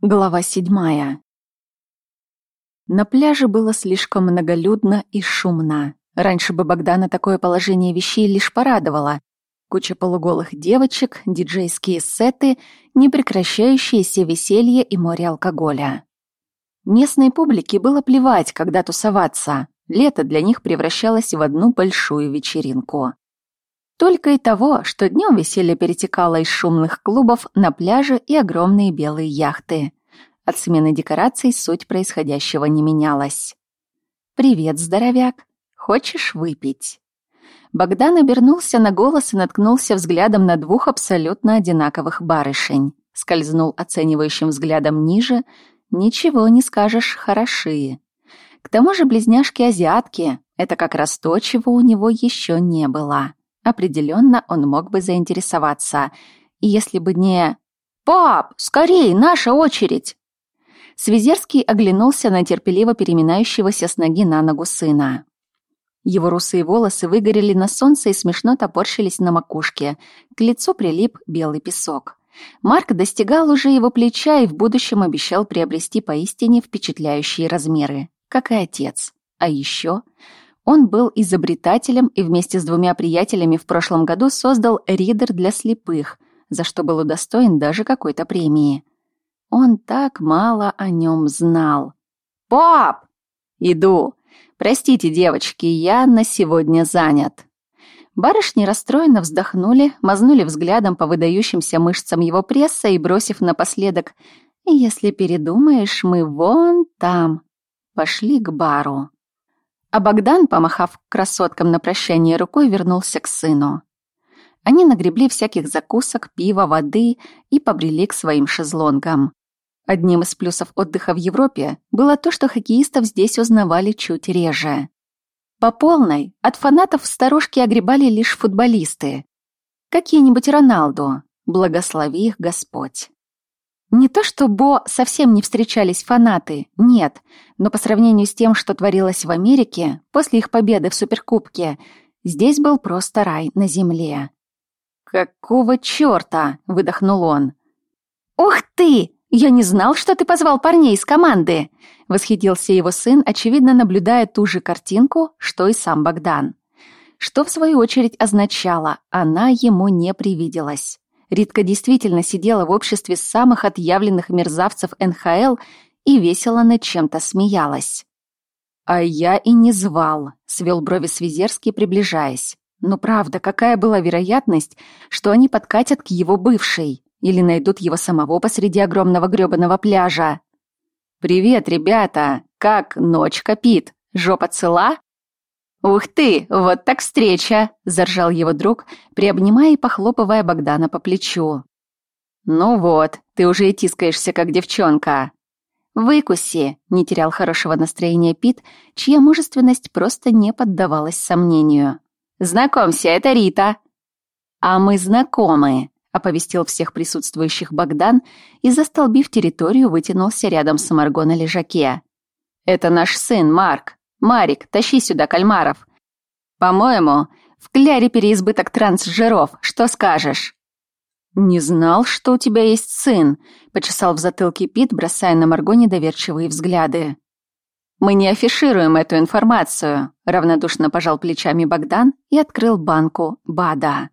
Глава седьмая. На пляже было слишком многолюдно и шумно. Раньше бы Богдана такое положение вещей лишь порадовало. Куча полуголых девочек, диджейские сеты, непрекращающееся веселье и море алкоголя. Местной публике было плевать, когда тусоваться. Лето для них превращалось в одну большую вечеринку. Только и того, что днем веселье перетекало из шумных клубов на пляже и огромные белые яхты. От смены декораций суть происходящего не менялась. «Привет, здоровяк. Хочешь выпить?» Богдан обернулся на голос и наткнулся взглядом на двух абсолютно одинаковых барышень. Скользнул оценивающим взглядом ниже. «Ничего не скажешь, хороши». К тому же близняшки-азиатки — это как раз то, чего у него еще не было. Определенно он мог бы заинтересоваться. И если бы не... «Пап, скорей, наша очередь!» Свизерский оглянулся на терпеливо переминающегося с ноги на ногу сына. Его русые волосы выгорели на солнце и смешно топорщились на макушке. К лицу прилип белый песок. Марк достигал уже его плеча и в будущем обещал приобрести поистине впечатляющие размеры, как и отец. А еще он был изобретателем и вместе с двумя приятелями в прошлом году создал ридер для слепых, за что был удостоен даже какой-то премии. Он так мало о нем знал. «Пап!» «Иду. Простите, девочки, я на сегодня занят». Барышни расстроенно вздохнули, мазнули взглядом по выдающимся мышцам его пресса и, бросив напоследок «Если передумаешь, мы вон там», пошли к бару. А Богдан, помахав красоткам на прощание рукой, вернулся к сыну. Они нагребли всяких закусок, пива, воды и побрели к своим шезлонгам. Одним из плюсов отдыха в Европе было то, что хоккеистов здесь узнавали чуть реже. По полной от фанатов старушки огребали лишь футболисты. Какие-нибудь Роналду, благослови их Господь. Не то что Бо совсем не встречались фанаты, нет, но по сравнению с тем, что творилось в Америке после их победы в Суперкубке, здесь был просто рай на земле. «Какого чёрта?» — выдохнул он. «Ух ты! Я не знал, что ты позвал парней из команды!» — восхитился его сын, очевидно наблюдая ту же картинку, что и сам Богдан. Что, в свою очередь, означало, она ему не привиделась. Ритка действительно сидела в обществе самых отъявленных мерзавцев НХЛ и весело над чем-то смеялась. «А я и не звал», — свел брови Свизерский, приближаясь. «Но правда, какая была вероятность, что они подкатят к его бывшей или найдут его самого посреди огромного грёбаного пляжа?» «Привет, ребята! Как ночка, Пит? Жопа цела?» «Ух ты, вот так встреча!» — заржал его друг, приобнимая и похлопывая Богдана по плечу. «Ну вот, ты уже и тискаешься, как девчонка». «Выкуси!» — не терял хорошего настроения Пит, чья мужественность просто не поддавалась сомнению. «Знакомься, это Рита!» «А мы знакомы!» — оповестил всех присутствующих Богдан и, застолбив территорию, вытянулся рядом с Марго на лежаке. «Это наш сын, Марк. Марик, тащи сюда кальмаров. По-моему, в кляре переизбыток трансжиров. Что скажешь? Не знал, что у тебя есть сын, почесал в затылке Пит, бросая на Марго недоверчивые взгляды. Мы не афишируем эту информацию, равнодушно пожал плечами Богдан и открыл банку БАДа.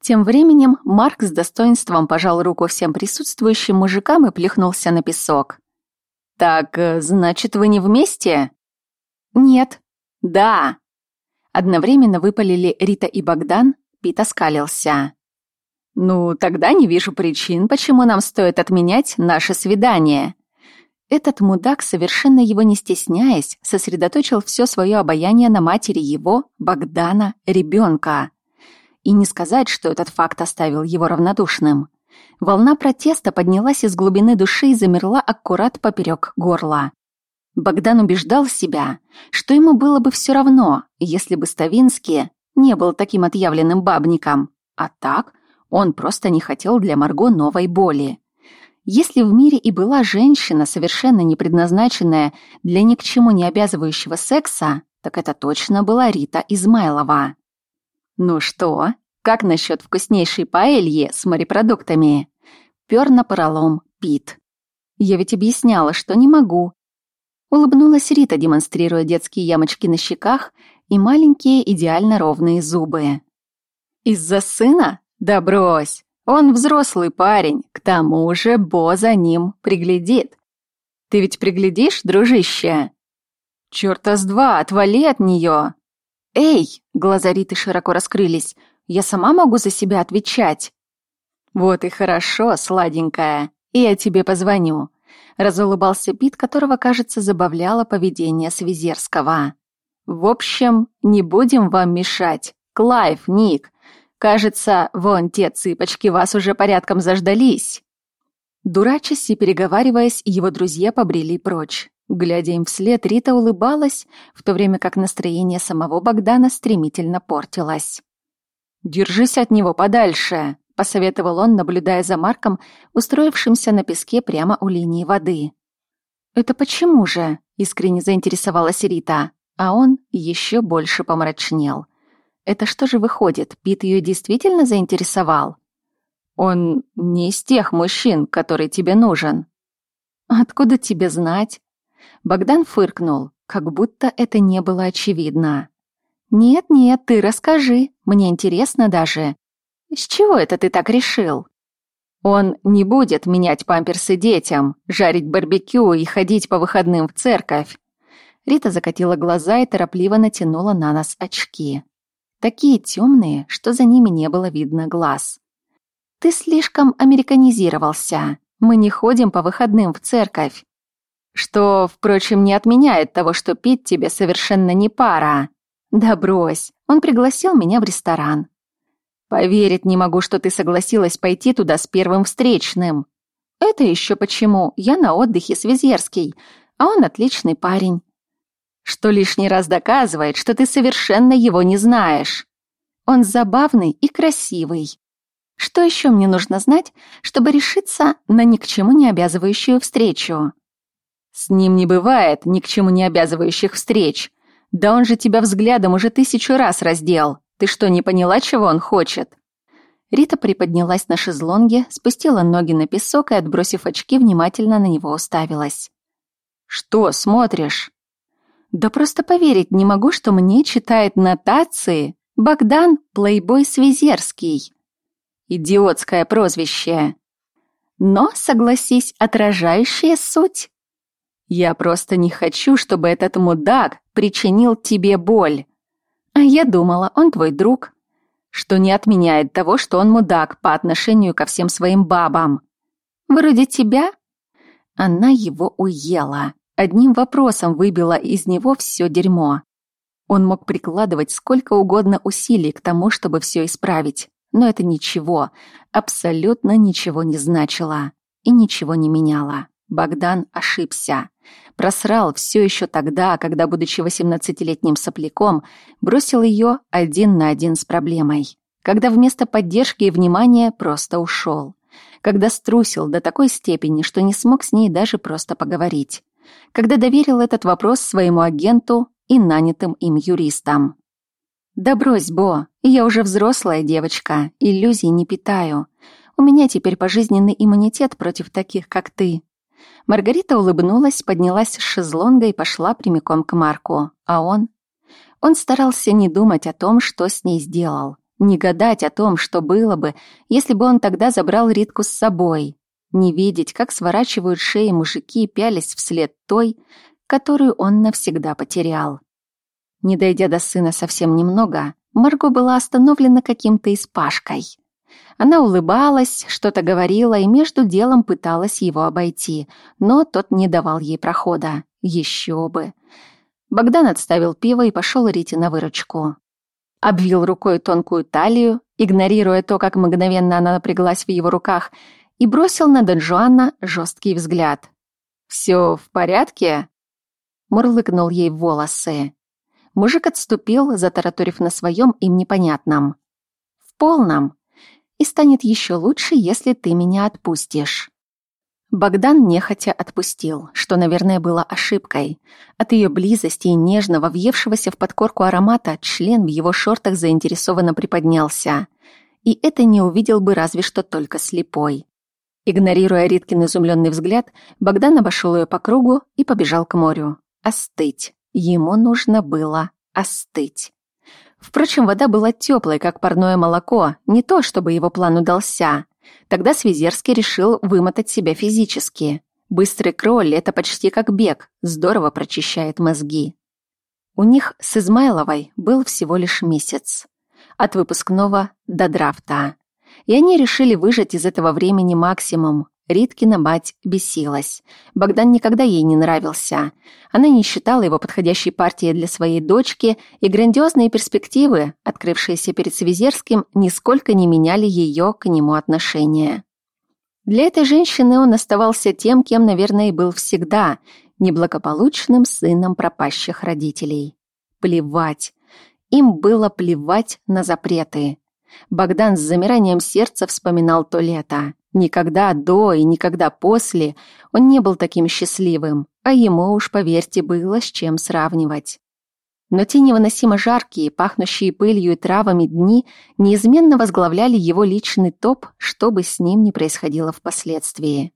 Тем временем Марк с достоинством пожал руку всем присутствующим мужикам и плюхнулся на песок. «Так, э, значит, вы не вместе?» «Нет». «Да». Одновременно выпалили Рита и Богдан, Пит оскалился. «Ну, тогда не вижу причин, почему нам стоит отменять наше свидание». Этот мудак, совершенно его не стесняясь, сосредоточил все свое обаяние на матери его, Богдана, ребенка. И не сказать, что этот факт оставил его равнодушным. Волна протеста поднялась из глубины души и замерла аккурат поперек горла. Богдан убеждал себя, что ему было бы все равно, если бы Ставинский не был таким отъявленным бабником. А так он просто не хотел для Марго новой боли. Если в мире и была женщина, совершенно не предназначенная для ни к чему не обязывающего секса, так это точно была Рита Измайлова. «Ну что, как насчет вкуснейшей паэльи с морепродуктами?» Пёр на поролом Пит. Я ведь объясняла, что не могу. Улыбнулась Рита, демонстрируя детские ямочки на щеках и маленькие идеально ровные зубы. Из-за сына? Да брось. Он взрослый парень, к тому же Бо за ним приглядит. Ты ведь приглядишь, дружище? Чёрта с два, отвали от неё. Эй, глаза Риты широко раскрылись. Я сама могу за себя отвечать. Вот и хорошо, сладенькая. Я тебе позвоню. Разулыбался Пит, которого, кажется, забавляло поведение Свизерского. В общем, не будем вам мешать. Клайв, Ник, Кажется, вон те цыпочки вас уже порядком заждались. Дурачась и переговариваясь, его друзья побрели прочь. Глядя им вслед, Рита улыбалась, в то время как настроение самого Богдана стремительно портилось. «Держись от него подальше», — посоветовал он, наблюдая за Марком, устроившимся на песке прямо у линии воды. «Это почему же?» — искренне заинтересовалась Рита, а он еще больше помрачнел. Это что же выходит, Пит ее действительно заинтересовал? Он не из тех мужчин, который тебе нужен. Откуда тебе знать? Богдан фыркнул, как будто это не было очевидно. Нет-нет, ты расскажи, мне интересно даже. С чего это ты так решил? Он не будет менять памперсы детям, жарить барбекю и ходить по выходным в церковь. Рита закатила глаза и торопливо натянула на нос очки. Такие темные, что за ними не было видно глаз. «Ты слишком американизировался. Мы не ходим по выходным в церковь. Что, впрочем, не отменяет того, что пить тебе совершенно не пара. Да брось, он пригласил меня в ресторан. Поверить не могу, что ты согласилась пойти туда с первым встречным. Это еще почему? Я на отдыхе с Визерский, а он отличный парень что лишний раз доказывает, что ты совершенно его не знаешь. Он забавный и красивый. Что еще мне нужно знать, чтобы решиться на ни к чему не обязывающую встречу? С ним не бывает ни к чему не обязывающих встреч. Да он же тебя взглядом уже тысячу раз раздел. Ты что, не поняла, чего он хочет? Рита приподнялась на шезлонге, спустила ноги на песок и, отбросив очки, внимательно на него уставилась. «Что смотришь?» Да просто поверить не могу, что мне читает нотации Богдан Плейбой Свизерский. Идиотское прозвище. Но, согласись, отражающая суть. Я просто не хочу, чтобы этот мудак причинил тебе боль. А я думала, он твой друг. Что не отменяет того, что он мудак по отношению ко всем своим бабам. Вроде тебя. Она его уела одним вопросом выбила из него все дерьмо. Он мог прикладывать сколько угодно усилий к тому, чтобы все исправить, но это ничего, абсолютно ничего не значило и ничего не меняло. Богдан ошибся. Просрал все еще тогда, когда, будучи 18-летним сопляком, бросил ее один на один с проблемой. Когда вместо поддержки и внимания просто ушел. Когда струсил до такой степени, что не смог с ней даже просто поговорить когда доверил этот вопрос своему агенту и нанятым им юристам. «Да брось, Бо, я уже взрослая девочка, иллюзий не питаю. У меня теперь пожизненный иммунитет против таких, как ты». Маргарита улыбнулась, поднялась с шезлонга и пошла прямиком к Марку. А он? Он старался не думать о том, что с ней сделал. Не гадать о том, что было бы, если бы он тогда забрал Ритку с собой. Не видеть, как сворачивают шеи мужики, пялись вслед той, которую он навсегда потерял. Не дойдя до сына совсем немного, Марго была остановлена каким-то испашкой. Она улыбалась, что-то говорила и между делом пыталась его обойти, но тот не давал ей прохода. Еще бы. Богдан отставил пиво и пошел Рите на выручку. Обвил рукой тонкую талию, игнорируя то, как мгновенно она напряглась в его руках, и бросил на Дон Жуана жесткий взгляд. «Все в порядке?» Мурлыкнул ей волосы. Мужик отступил, затараторив на своем им непонятном. «В полном. И станет еще лучше, если ты меня отпустишь». Богдан нехотя отпустил, что, наверное, было ошибкой. От ее близости и нежного, въевшегося в подкорку аромата, член в его шортах заинтересованно приподнялся. И это не увидел бы разве что только слепой. Игнорируя Риткин изумленный взгляд, Богдан обошел ее по кругу и побежал к морю. Остыть. Ему нужно было остыть. Впрочем, вода была теплой, как парное молоко, не то, чтобы его план удался. Тогда Свизерский решил вымотать себя физически. Быстрый кроль — это почти как бег, здорово прочищает мозги. У них с Измайловой был всего лишь месяц. От выпускного до драфта и они решили выжать из этого времени максимум. Риткина мать бесилась. Богдан никогда ей не нравился. Она не считала его подходящей партией для своей дочки, и грандиозные перспективы, открывшиеся перед Свизерским, нисколько не меняли ее к нему отношения. Для этой женщины он оставался тем, кем, наверное, и был всегда, неблагополучным сыном пропащих родителей. Плевать. Им было плевать на запреты. Богдан с замиранием сердца вспоминал то лето. Никогда до и никогда после он не был таким счастливым, а ему уж, поверьте, было с чем сравнивать. Но те невыносимо жаркие, пахнущие пылью и травами дни неизменно возглавляли его личный топ, что бы с ним ни происходило впоследствии.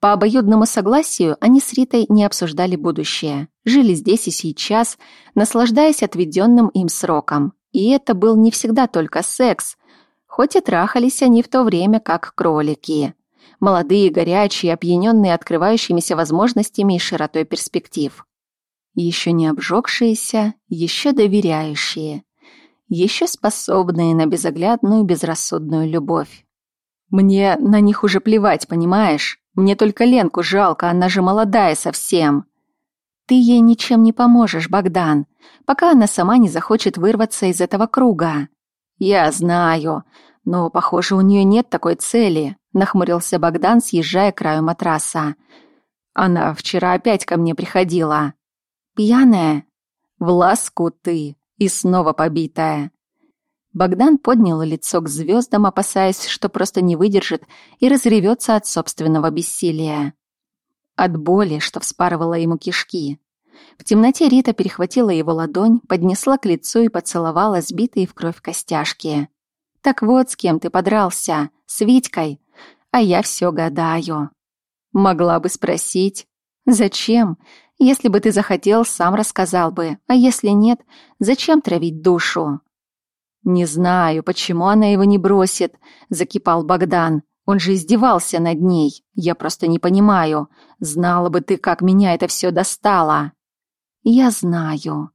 По обоюдному согласию они с Ритой не обсуждали будущее, жили здесь и сейчас, наслаждаясь отведенным им сроком, и это был не всегда только секс, хоть и трахались они в то время как кролики. Молодые, горячие, опьяненные открывающимися возможностями и широтой перспектив. Еще не обжегшиеся, еще доверяющие, еще способные на безоглядную безрассудную любовь. Мне на них уже плевать, понимаешь? Мне только Ленку жалко, она же молодая совсем. Ты ей ничем не поможешь, Богдан, пока она сама не захочет вырваться из этого круга. Я знаю, но, похоже, у нее нет такой цели, нахмурился Богдан, съезжая к краю матраса. Она вчера опять ко мне приходила. Пьяная? В ласку ты и снова побитая. Богдан поднял лицо к звездам, опасаясь, что просто не выдержит и разревется от собственного бессилия от боли, что вспарывала ему кишки. В темноте Рита перехватила его ладонь, поднесла к лицу и поцеловала сбитые в кровь костяшки. «Так вот, с кем ты подрался? С Витькой? А я все гадаю». Могла бы спросить. «Зачем? Если бы ты захотел, сам рассказал бы. А если нет, зачем травить душу?» «Не знаю, почему она его не бросит», — закипал Богдан. Он же издевался над ней. Я просто не понимаю. Знала бы ты, как меня это все достало. Я знаю.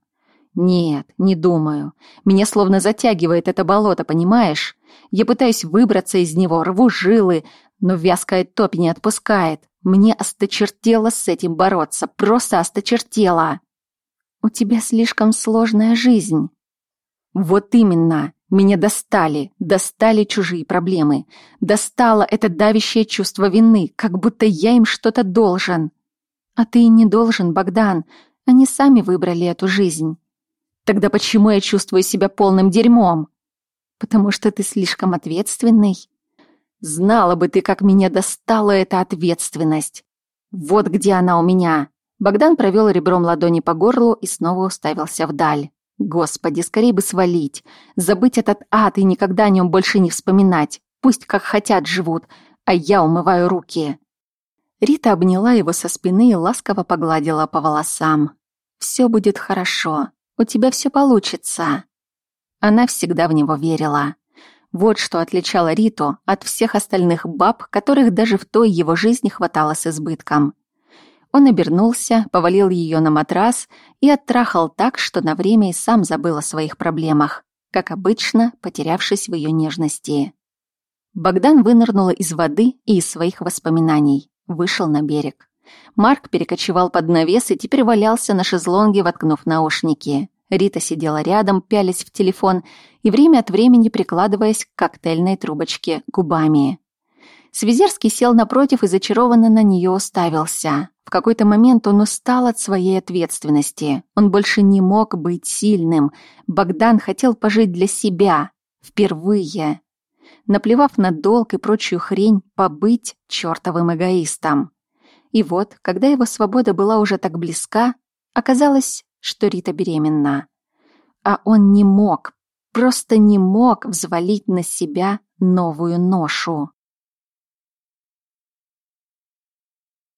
Нет, не думаю. Меня словно затягивает это болото, понимаешь? Я пытаюсь выбраться из него, рву жилы, но вязкая топь не отпускает. Мне осточертело с этим бороться, просто осточертело. У тебя слишком сложная жизнь. Вот именно. Меня достали, достали чужие проблемы. Достало это давящее чувство вины, как будто я им что-то должен. А ты не должен, Богдан. Они сами выбрали эту жизнь. Тогда почему я чувствую себя полным дерьмом? Потому что ты слишком ответственный. Знала бы ты, как меня достала эта ответственность. Вот где она у меня. Богдан провел ребром ладони по горлу и снова уставился вдаль. Господи, скорее бы свалить, забыть этот ад и никогда о нем больше не вспоминать. Пусть как хотят живут, а я умываю руки. Рита обняла его со спины и ласково погладила по волосам. «Все будет хорошо, у тебя все получится». Она всегда в него верила. Вот что отличало Риту от всех остальных баб, которых даже в той его жизни хватало с избытком. Он обернулся, повалил ее на матрас и оттрахал так, что на время и сам забыл о своих проблемах, как обычно, потерявшись в ее нежности. Богдан вынырнула из воды и из своих воспоминаний, вышел на берег. Марк перекочевал под навес и теперь валялся на шезлонге, воткнув наушники. Рита сидела рядом, пялись в телефон и время от времени прикладываясь к коктейльной трубочке губами. Свизерский сел напротив и зачарованно на нее уставился. В какой-то момент он устал от своей ответственности. Он больше не мог быть сильным. Богдан хотел пожить для себя. Впервые. Наплевав на долг и прочую хрень, побыть чертовым эгоистом. И вот, когда его свобода была уже так близка, оказалось, что Рита беременна. А он не мог, просто не мог взвалить на себя новую ношу.